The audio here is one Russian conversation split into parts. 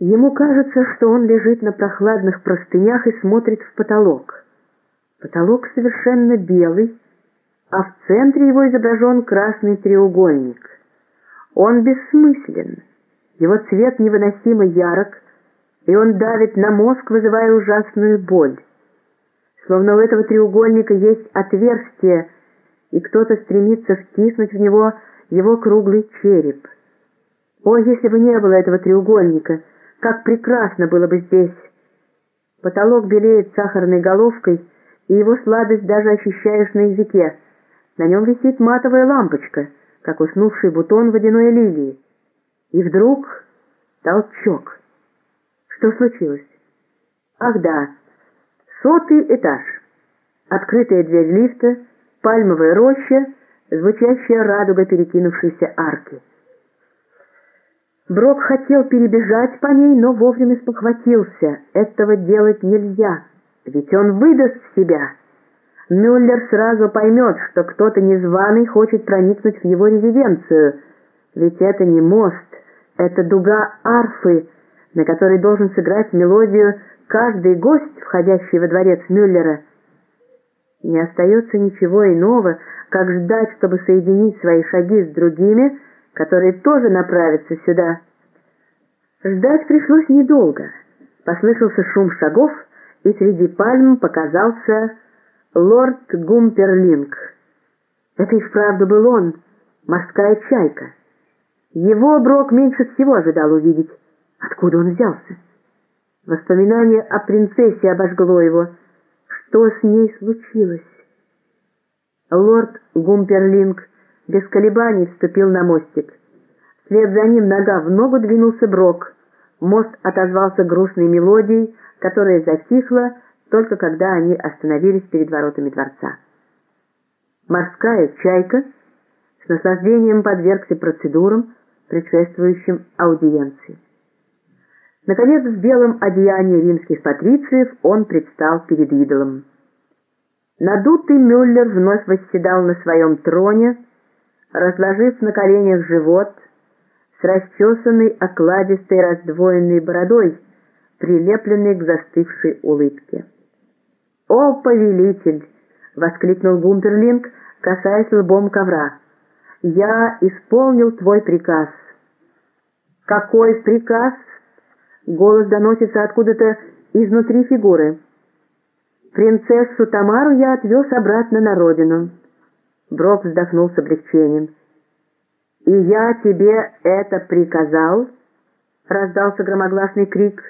Ему кажется, что он лежит на прохладных простынях и смотрит в потолок. Потолок совершенно белый, а в центре его изображен красный треугольник. Он бессмыслен, его цвет невыносимо ярок, и он давит на мозг, вызывая ужасную боль. Словно у этого треугольника есть отверстие, и кто-то стремится втиснуть в него его круглый череп. О, если бы не было этого треугольника, как прекрасно было бы здесь! Потолок белеет сахарной головкой, и его сладость даже ощущаешь на языке. На нем висит матовая лампочка, как уснувший бутон водяной лилии. И вдруг толчок. Что случилось? Ах да, сотый этаж. Открытая дверь лифта, пальмовая роща, звучащая радуга перекинувшейся арки. Брок хотел перебежать по ней, но вовремя спохватился. Этого делать нельзя, ведь он выдаст себя. Мюллер сразу поймет, что кто-то незваный хочет проникнуть в его резиденцию. Ведь это не мост, это дуга арфы, на которой должен сыграть мелодию каждый гость, входящий во дворец Мюллера. Не остается ничего иного, как ждать, чтобы соединить свои шаги с другими, которые тоже направятся сюда. Ждать пришлось недолго. Послышался шум шагов, и среди пальм показался лорд Гумперлинг. Это и вправду был он, морская чайка. Его Брок меньше всего ожидал увидеть. Откуда он взялся? Воспоминание о принцессе обожгло его. Что с ней случилось? Лорд Гумперлинг без колебаний вступил на мостик. Вслед за ним нога в ногу двинулся Брок. Мост отозвался грустной мелодией, которая затихла, только когда они остановились перед воротами дворца. Морская чайка с наслаждением подвергся процедурам, предшествующим аудиенции. Наконец, в белом одеянии римских патрициев он предстал перед идолом. Надутый Мюллер вновь восседал на своем троне, разложив на коленях живот с расчесанной окладистой раздвоенной бородой, прилепленной к застывшей улыбке. «О, повелитель!» — воскликнул Гумперлинг, касаясь лбом ковра. «Я исполнил твой приказ». «Какой приказ?» — голос доносится откуда-то изнутри фигуры. «Принцессу Тамару я отвез обратно на родину». Брок вздохнул с облегчением. «И я тебе это приказал?» — раздался громогласный крик.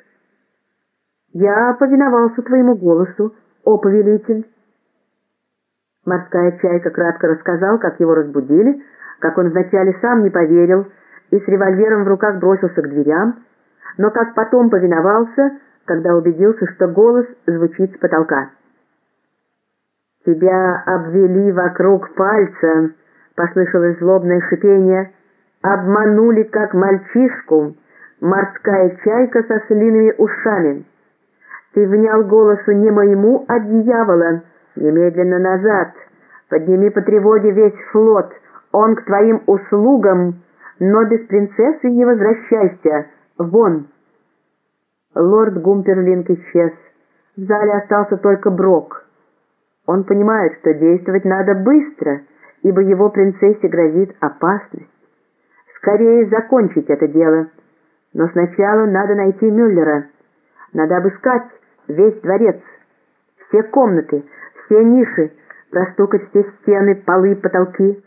«Я повиновался твоему голосу, о повелитель!» Морская чайка кратко рассказал, как его разбудили, как он вначале сам не поверил и с револьвером в руках бросился к дверям, но как потом повиновался, когда убедился, что голос звучит с потолка. «Тебя обвели вокруг пальца», — послышалось злобное шипение, «обманули, как мальчишку, морская чайка со слиными ушами. Ты внял голосу не моему, а дьявола. Немедленно назад. Подними по тревоге весь флот. Он к твоим услугам, но без принцессы не возвращайся. Вон!» Лорд Гумперлинг исчез. В зале остался только Брок. Он понимает, что действовать надо быстро, ибо его принцессе грозит опасность. Скорее закончить это дело. Но сначала надо найти Мюллера. Надо обыскать весь дворец, все комнаты, все ниши, простукать все стены, полы, потолки.